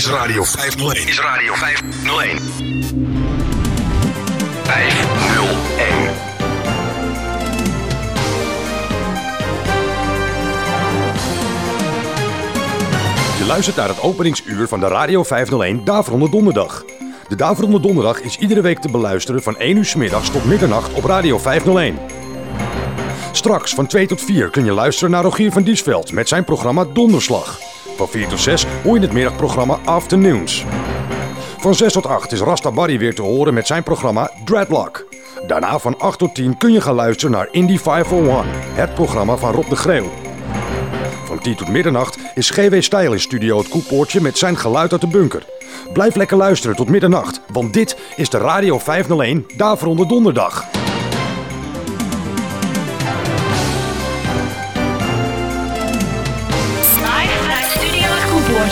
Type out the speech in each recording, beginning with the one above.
Is Radio 501. Is Radio 501. 501. Je luistert naar het openingsuur van de Radio 501 Daverende Donderdag. De Daverende Donderdag is iedere week te beluisteren van 1 uur 's middags tot middernacht op Radio 501. Straks van 2 tot 4 kun je luisteren naar Rogier van Diesveld met zijn programma Donderslag. Van 4 tot 6 hoor je het middagprogramma Afternoons. Van 6 tot 8 is Rasta Barry weer te horen met zijn programma Dreadlock. Daarna van 8 tot 10 kun je gaan luisteren naar Indie 501, het programma van Rob de Greeuw. Van 10 tot middernacht is GW Stijl in studio het Koepoortje met zijn geluid uit de bunker. Blijf lekker luisteren tot middernacht, want dit is de Radio 501 Daverende Donderdag.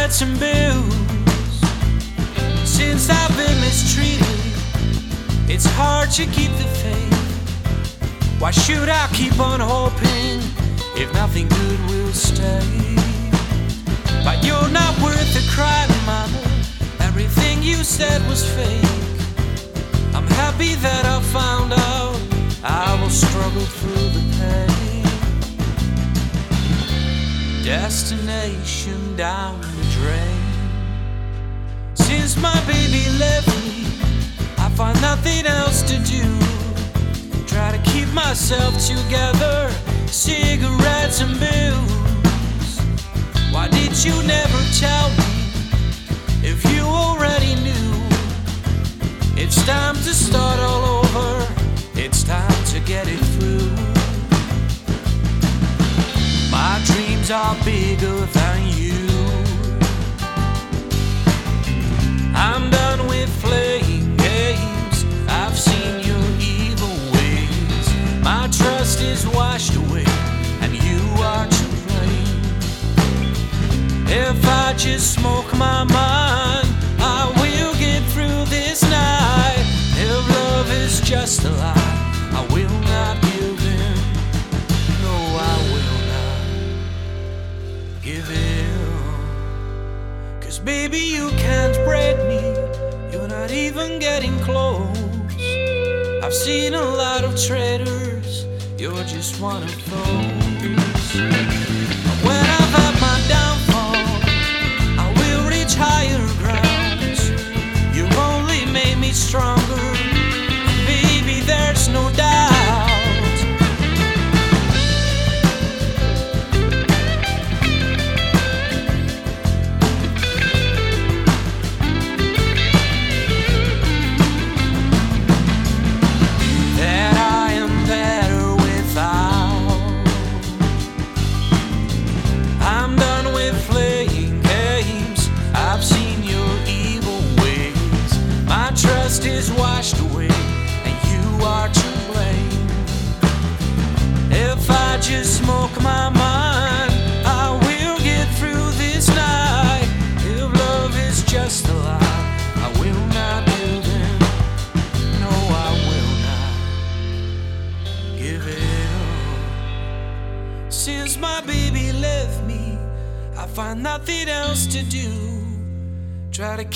and bills. Since I've been mistreated, it's hard to keep the faith. Why should I keep on hoping if nothing good will stay? But you're not worth the crying, mama. Everything you said was fake. I'm happy that I found out I will struggle through the pain. Destination down the drain. Since my baby left me, I find nothing else to do. Try to keep myself together, cigarettes and booze. Why did you never tell me if you already knew? It's time to start all over. It's time to get it through. My dreams are bigger than you. matches smoke my mind. I will get through this night. If love is just a lie, I will not give in. No, I will not give in. Cause baby, you can't break me. You're not even getting close. I've seen a lot of traitors. You're just one of those.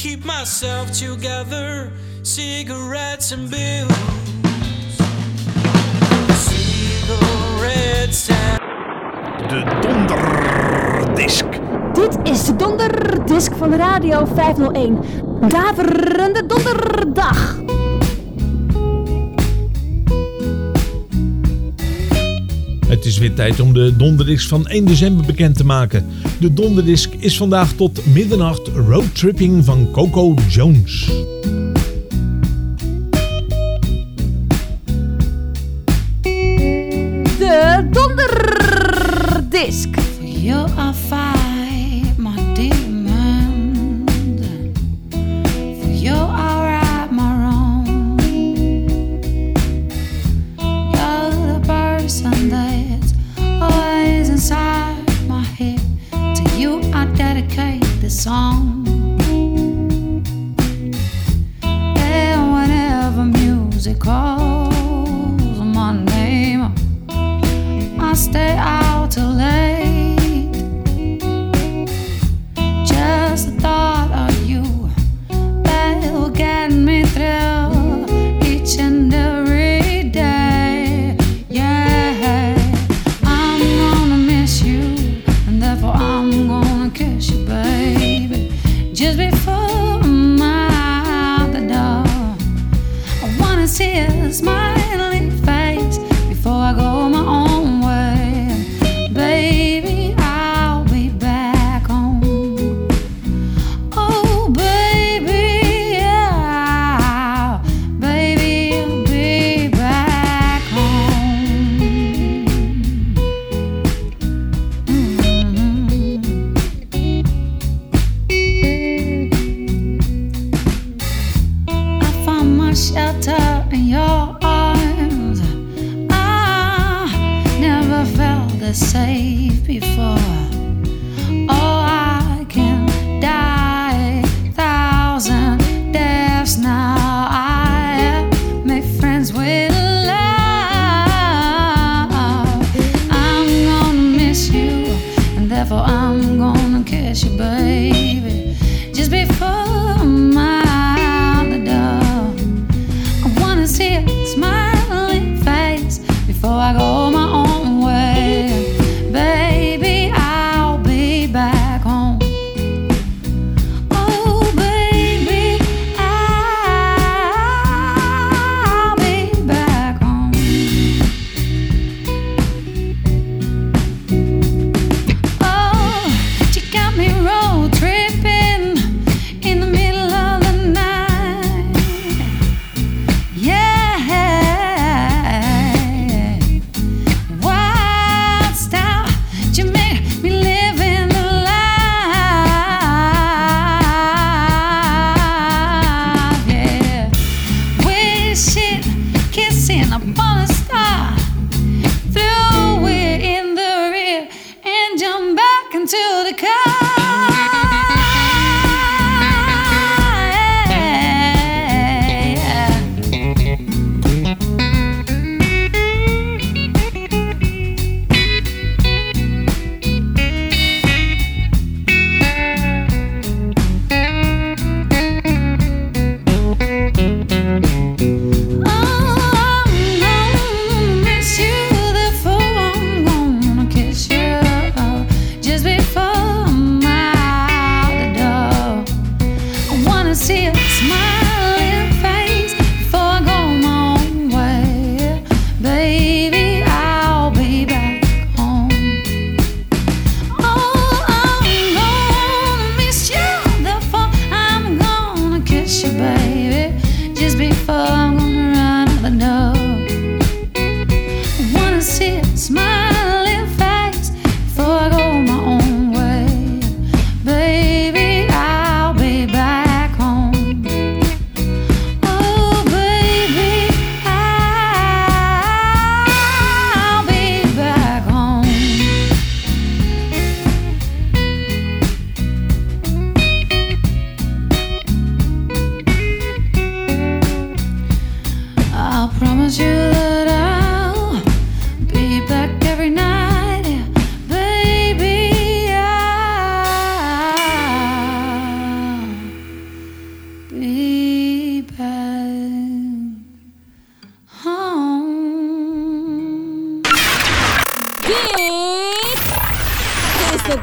keep myself together. Cigarettes and bills. Cigarettes and. De Donderdisk. Dit is de Donderdisk van Radio 501. Daverende Donderdag. Het is weer tijd om de donderdisc van 1 december bekend te maken. De donderdisc is vandaag tot middernacht roadtripping van Coco Jones.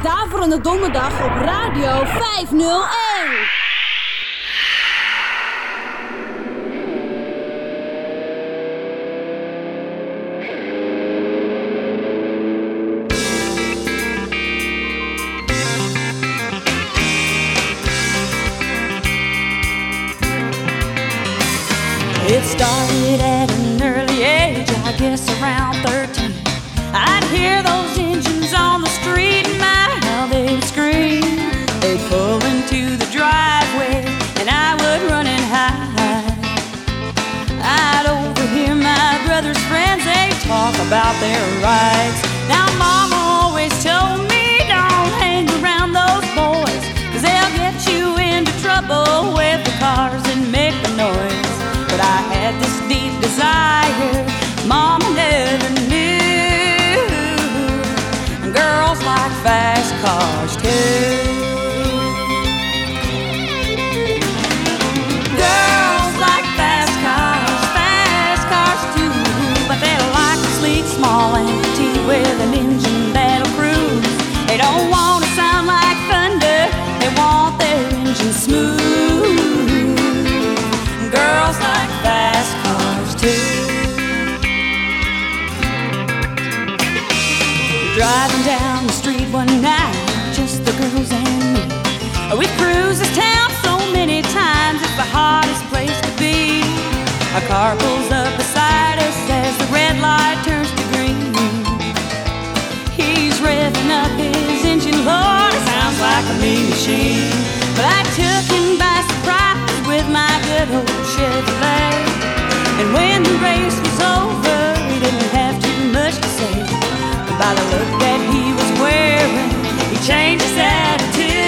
Daverende Donderdag op Radio 501. their rights. A car pulls up beside us as the red light turns to green. He's revving up his engine, Lord, it sounds like a mean machine. But I took him by surprise with my good old Chevrolet. And when the race was over, he didn't have too much to say. But by the look that he was wearing, he changed his attitude.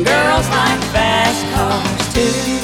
Girls like fast cars too.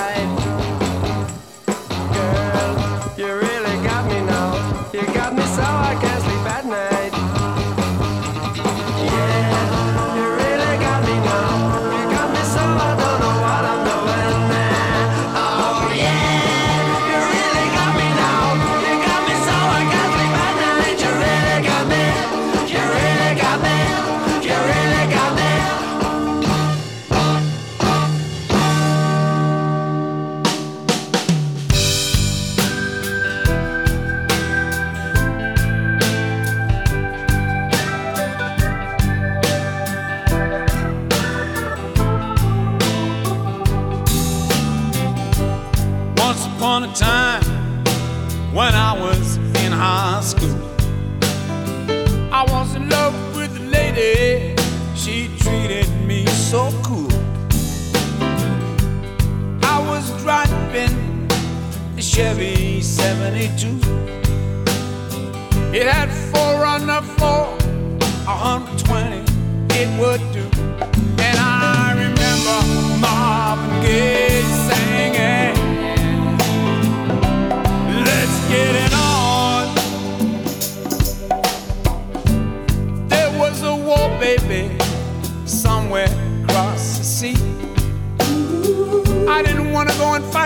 Side.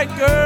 girl.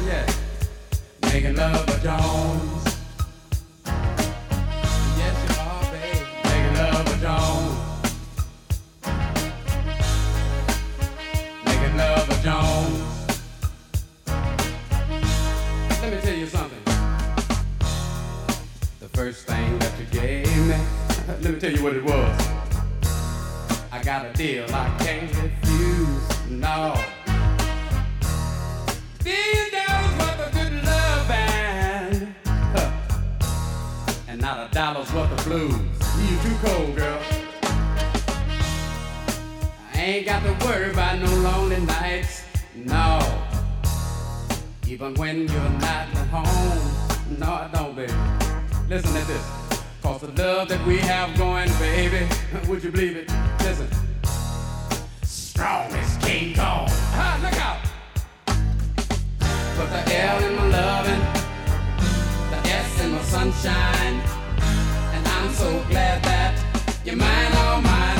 Oh making love to Jones. Yes, you are. Making love Jones. Making love Jones. Let me tell you something. The first thing that you gave me, let me tell you what it was. I got a deal I can't refuse. No. These days not a dollar's worth of blues. You too cold, girl. I ain't got to worry about no lonely nights, no. Even when you're not at home, no, I don't, baby. Listen to this. Cause the love that we have going, baby, would you believe it? Listen. Strong as King Kong. Ha, look out. Put the L in my loving the S in my sunshine. I'm so glad that you're mine, oh mine,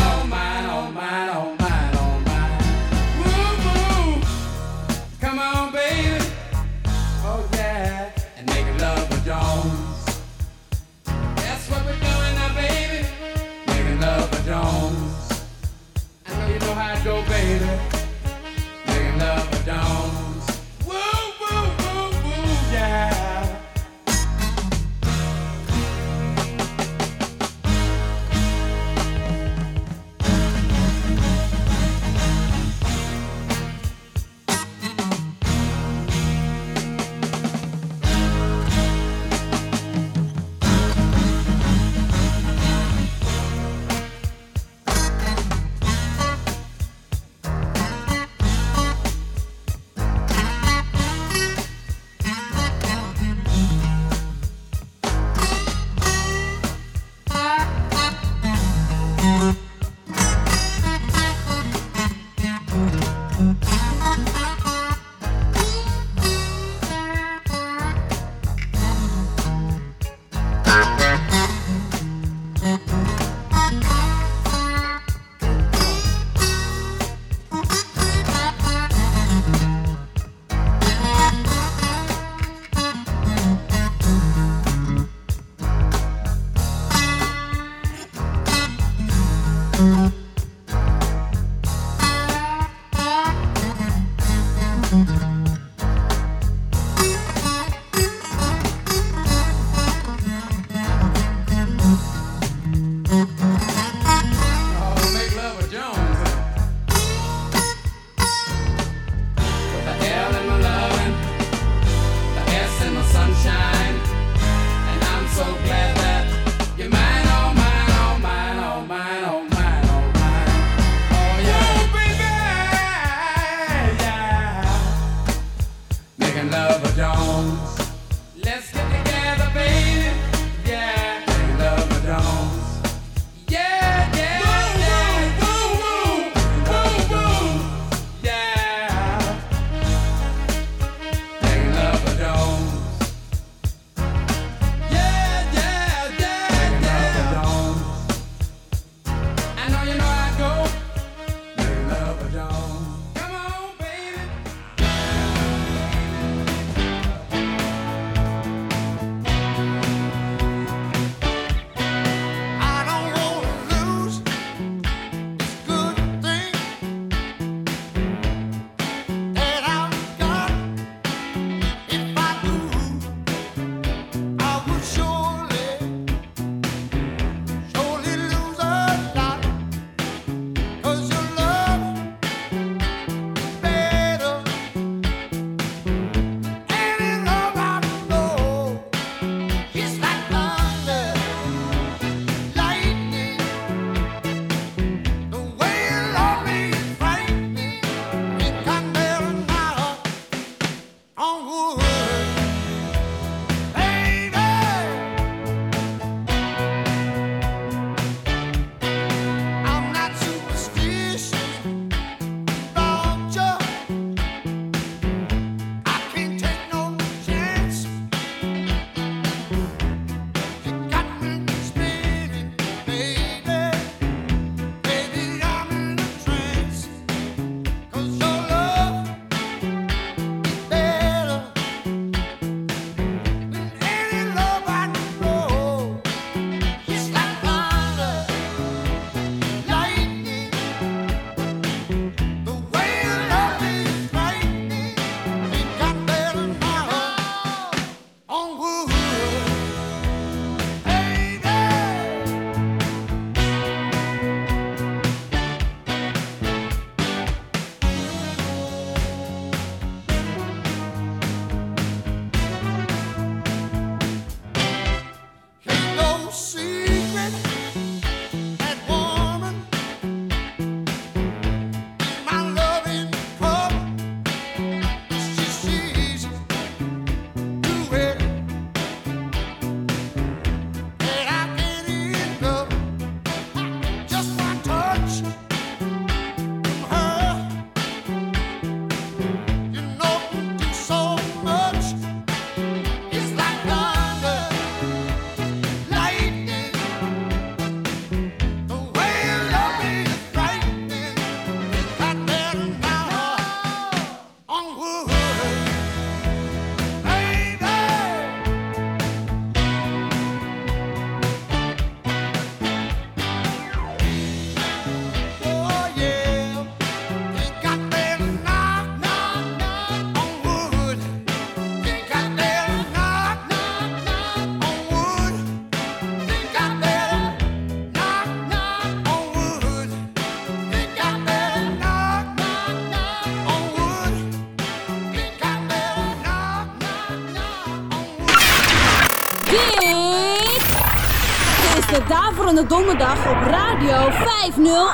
de Daverende Donderdag op Radio 501.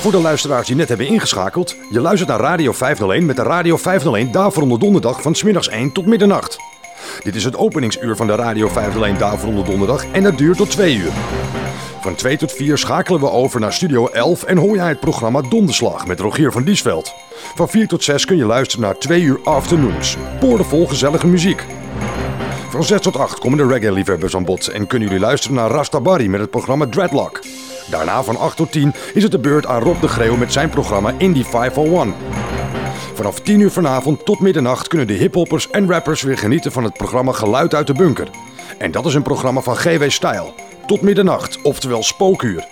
Voor de luisteraars die net hebben ingeschakeld, je luistert naar Radio 501 met de Radio 501 Daverende Donderdag van smiddags 1 tot middernacht. Dit is het openingsuur van de Radio 501 Daverende Donderdag en dat duurt tot 2 uur. Van 2 tot 4 schakelen we over naar Studio 11 en hoor jij het programma Donderslag met Rogier van Diesveld. Van 4 tot 6 kun je luisteren naar 2 uur afternoons. Boordevol gezellige muziek. Van 6 tot 8 komen de reggae-liefhebbers aan bod en kunnen jullie luisteren naar Rasta Barry met het programma Dreadlock. Daarna van 8 tot 10 is het de beurt aan Rob de Greeuw met zijn programma Indie 501. Vanaf 10 uur vanavond tot middernacht kunnen de hiphoppers en rappers weer genieten van het programma Geluid uit de Bunker. En dat is een programma van GW Style. Tot middernacht, oftewel spookuur.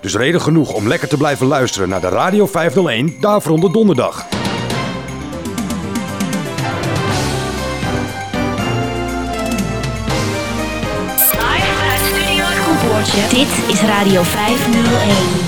Dus reden genoeg om lekker te blijven luisteren naar de Radio 501 Daverende Donderdag. Dit is Radio 501.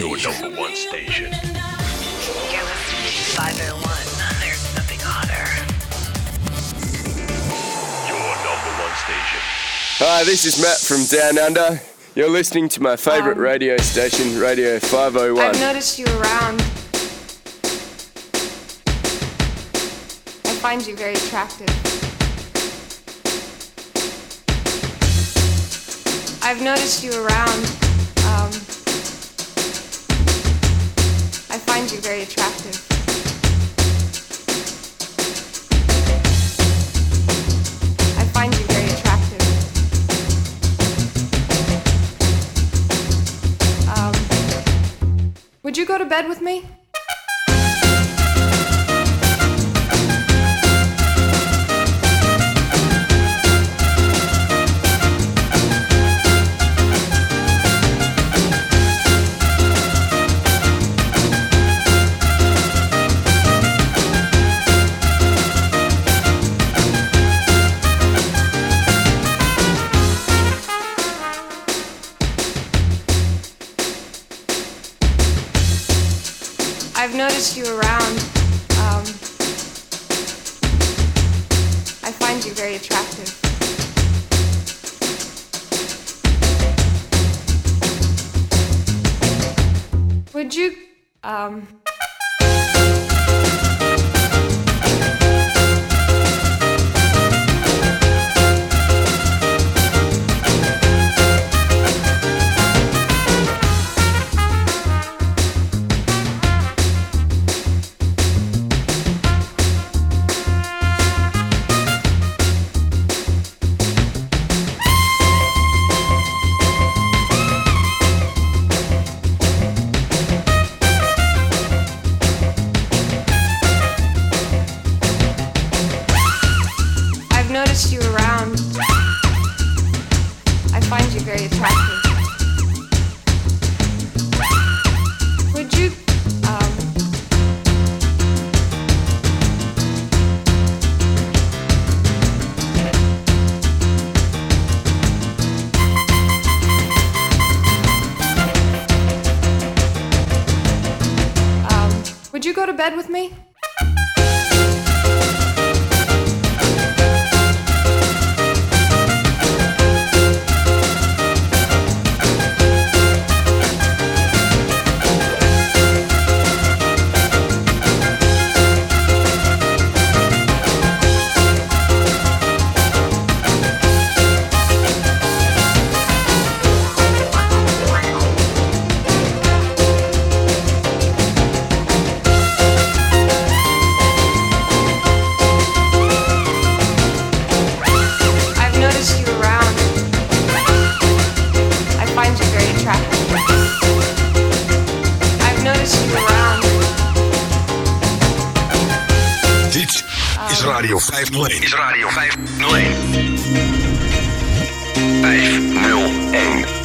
Your number one station. You're listening to 501. There's nothing hotter. Your number one station. Hi, this is Matt from Down Under. You're listening to my favourite Um, radio station, Radio 501. I've noticed you around. I find you very attractive. I've noticed you around. Very attractive. I find you very attractive. Um, would you go to bed with me? Would you, um, Radio 501. 501.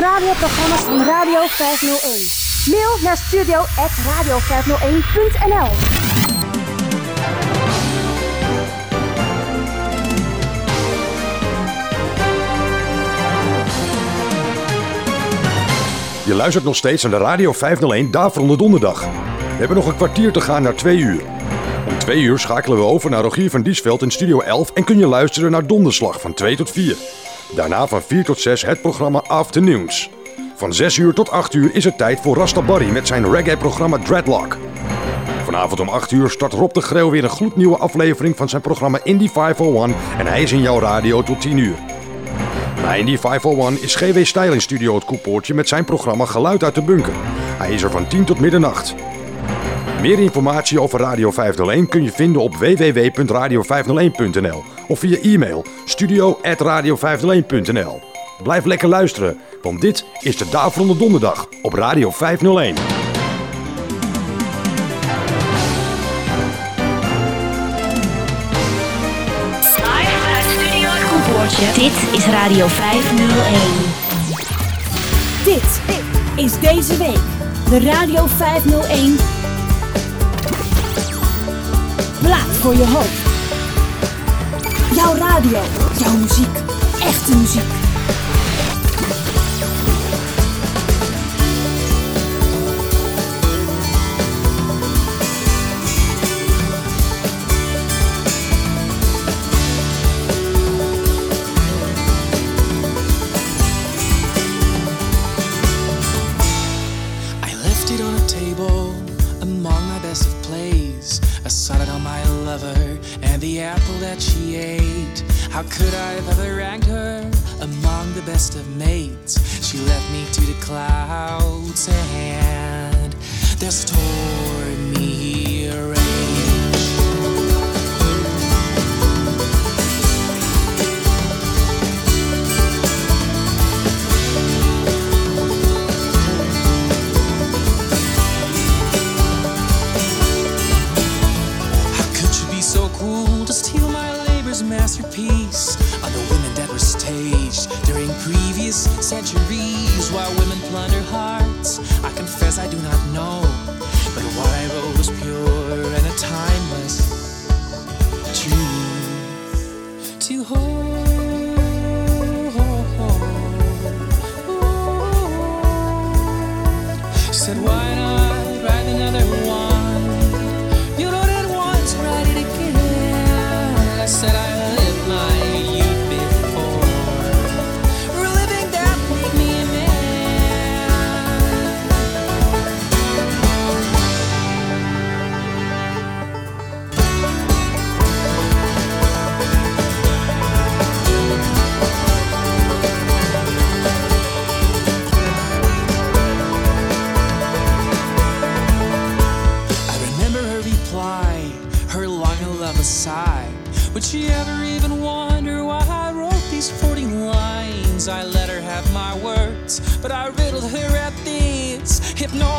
Radioprogramma's van Radio 501. Mail naar studio.radio501.nl Je luistert nog steeds naar de Radio 501 Daverende Donderdag. We hebben nog een kwartier te gaan naar 2 uur. Om 2 uur schakelen we over naar Rogier van Diesveld in Studio 11 en kun je luisteren naar Donderslag van 2 tot 4. Daarna van 4 tot 6 het programma Afternoons. Van 6 uur tot 8 uur is het tijd voor Rasta Barry met zijn reggae-programma Dreadlock. Vanavond om 8 uur start Rob de Greeuw weer een gloednieuwe aflevering van zijn programma Indie 501 en hij is in jouw radio tot 10 uur. Na Indie 501 is GW Stijl in Studio Het Koepoortje met zijn programma Geluid uit de Bunker. Hij is er van 10 tot middernacht. Meer informatie over Radio 501 kun je vinden op www.radio501.nl of via e-mail studio.radio501.nl. Blijf lekker luisteren, want dit is de Daverende Donderdag op Radio 501. Live vanuit Studio Het Koepoortje. Dit is Radio 501. Dit is deze week de Radio 501 Plaat voor je hoofd. Jouw radio, jouw muziek, echte muziek.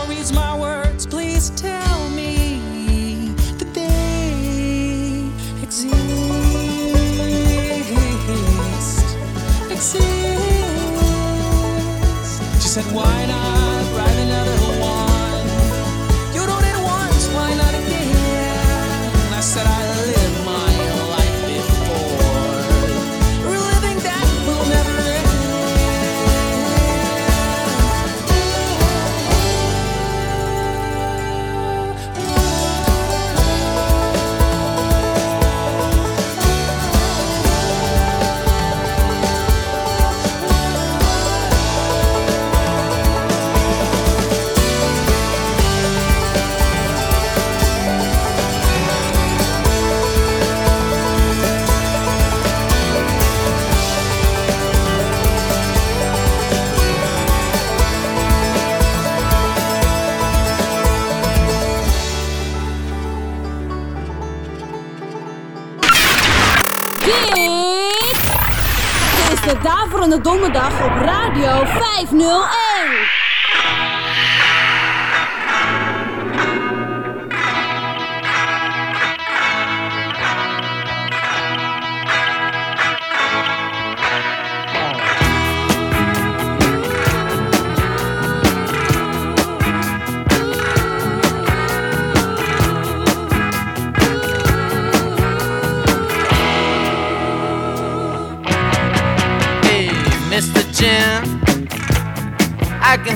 Reads my words, please tell me. She said, Why not de Daverende Donderdag op Radio 501.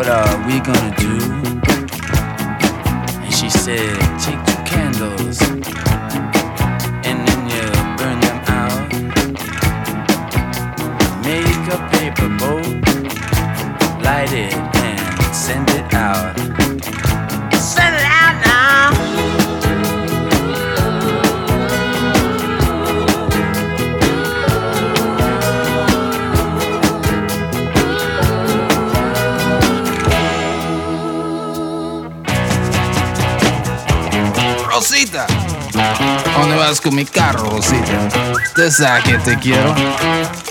What are we gonna do? And she said, take two candles and then you burn them out. Make a paper boat, light it and send it out. Vas con mi carro, Rosita? Usted sabe que te quiero,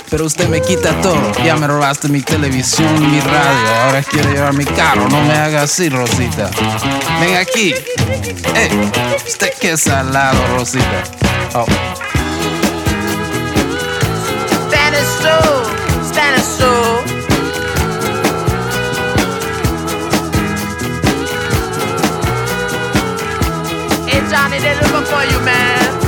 pero usted me quita todo. Ya me robaste mi televisión, mi radio, ahora quiere llevar mi carro. No me haga así, Rosita. Ven aquí. Eh, usted es salado, Rosita. Oh. Hey Johnny, they're looking for you, man.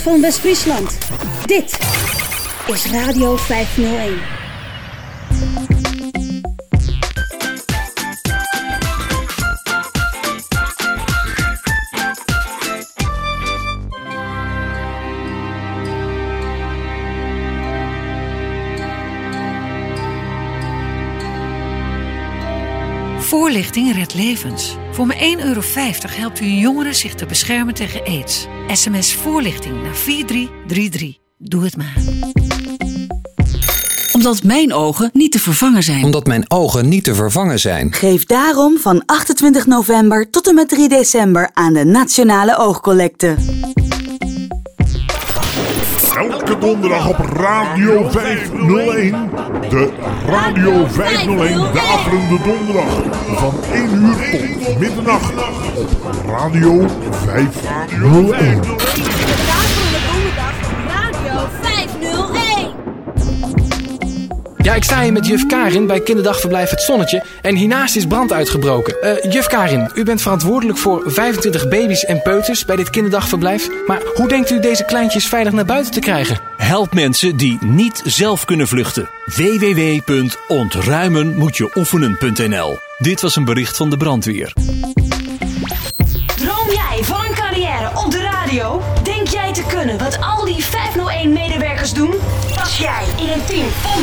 Van West-Friesland. Dit is Radio 501. Voorlichting redt levens. Voor maar 1,50 euro helpt u jongeren zich te beschermen tegen aids. SMS voorlichting naar 4333. Doe het maar. Omdat mijn ogen niet te vervangen zijn. Omdat mijn ogen niet te vervangen zijn. Geef daarom van 28 november tot en met 3 december aan de Nationale Oogcollecte. Donderdag op Radio 501. De Radio 501 Daverende Donderdag. Van 1 uur tot middernacht. Op Radio 501. Ja, ik sta hier met juf Karin bij kinderdagverblijf Het Zonnetje en hiernaast is brand uitgebroken. Eh, juf Karin, u bent verantwoordelijk voor 25 baby's en peuters bij dit kinderdagverblijf. Maar hoe denkt u deze kleintjes veilig naar buiten te krijgen? Help mensen die niet zelf kunnen vluchten. www.ontruimenmoetjeoefenen.nl Dit was een bericht van de brandweer. Droom jij van een carrière op de radio? Denk jij te kunnen wat al die 501-medewerkers doen? Pas jij in een team van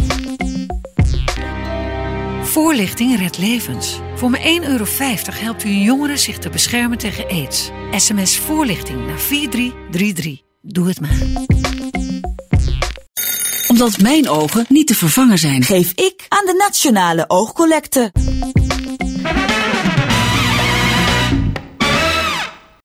Voorlichting redt levens. Voor maar 1,50 euro helpt u jongeren zich te beschermen tegen aids. SMS voorlichting naar 4333. Doe het maar. Omdat mijn ogen niet te vervangen zijn. Geef ik aan de Nationale Oogcollecte.